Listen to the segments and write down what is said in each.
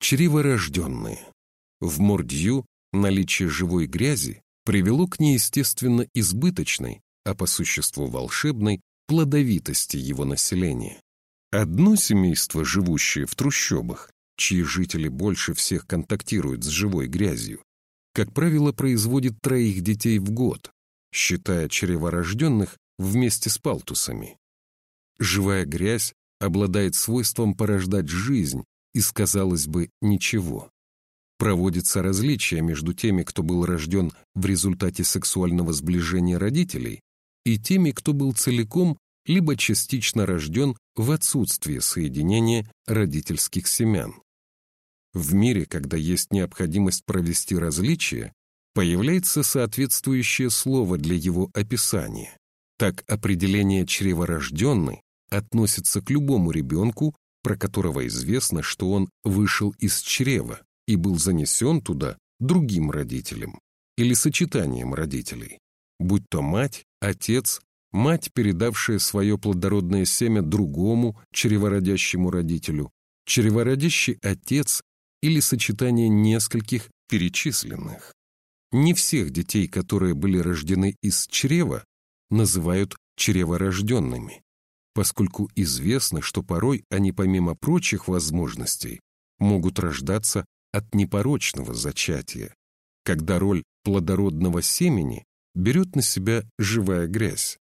Чреворожденные. В Мордью наличие живой грязи привело к неестественно избыточной, а по существу волшебной, плодовитости его населения. Одно семейство, живущее в трущобах, чьи жители больше всех контактируют с живой грязью, как правило, производит троих детей в год, считая чреворожденных вместе с палтусами. Живая грязь обладает свойством порождать жизнь из, казалось бы, ничего. Проводится различие между теми, кто был рожден в результате сексуального сближения родителей, и теми, кто был целиком либо частично рожден в отсутствие соединения родительских семян. В мире, когда есть необходимость провести различие, появляется соответствующее слово для его описания. Так определение чреворожденный относится к любому ребенку, про которого известно, что он вышел из чрева и был занесен туда другим родителем или сочетанием родителей, будь то мать, отец, мать, передавшая свое плодородное семя другому чревородящему родителю, чревородящий отец или сочетание нескольких перечисленных. Не всех детей, которые были рождены из чрева, называют чреворожденными, поскольку известно, что порой они, помимо прочих возможностей, могут рождаться от непорочного зачатия, когда роль плодородного семени берет на себя живая грязь.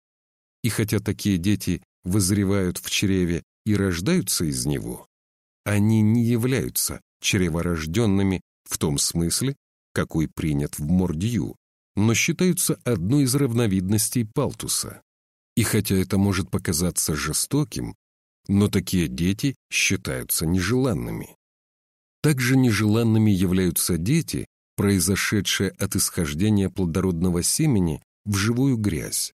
И хотя такие дети вызревают в чреве и рождаются из него, они не являются чреворожденными в том смысле, какой принят в Мордью, но считаются одной из равновидностей Палтуса. И хотя это может показаться жестоким, но такие дети считаются нежеланными. Также нежеланными являются дети, произошедшие от исхождения плодородного семени в живую грязь.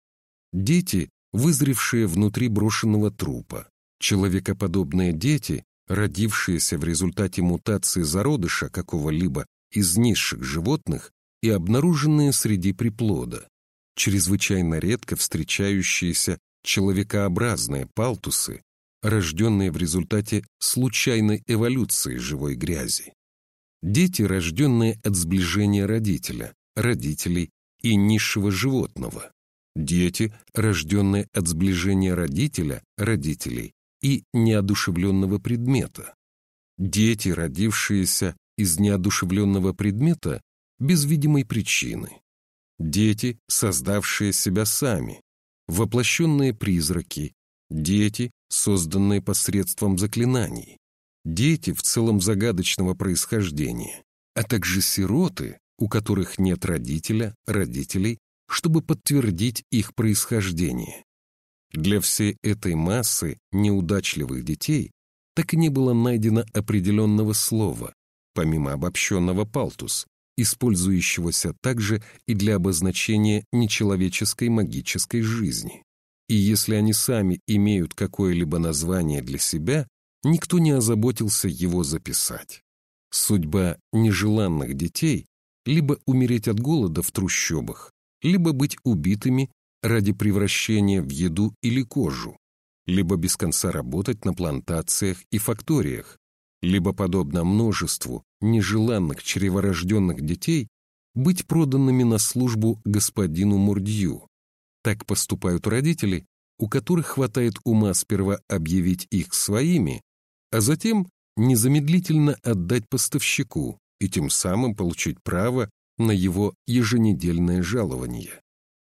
Дети, вызревшие внутри брошенного трупа. Человекоподобные дети, родившиеся в результате мутации зародыша какого-либо из низших животных и обнаруженные среди приплода, чрезвычайно редко встречающиеся человекообразные палтусы, рожденные в результате случайной эволюции живой грязи. Дети, рожденные от сближения родителя, родителей и низшего животного. Дети, рожденные от сближения родителя, родителей и неодушевленного предмета. Дети, родившиеся из неодушевленного предмета без видимой причины. Дети, создавшие себя сами, воплощенные призраки, дети, созданные посредством заклинаний, дети в целом загадочного происхождения, а также сироты, у которых нет родителя, родителей, чтобы подтвердить их происхождение. Для всей этой массы неудачливых детей так и не было найдено определенного слова, помимо обобщенного «палтус», использующегося также и для обозначения нечеловеческой магической жизни. И если они сами имеют какое-либо название для себя, никто не озаботился его записать. Судьба нежеланных детей — либо умереть от голода в трущобах, либо быть убитыми ради превращения в еду или кожу, либо без конца работать на плантациях и факториях, либо, подобно множеству нежеланных чреворожденных детей, быть проданными на службу господину Мурдью. Так поступают родители, у которых хватает ума сперва объявить их своими, а затем незамедлительно отдать поставщику и тем самым получить право на его еженедельное жалование.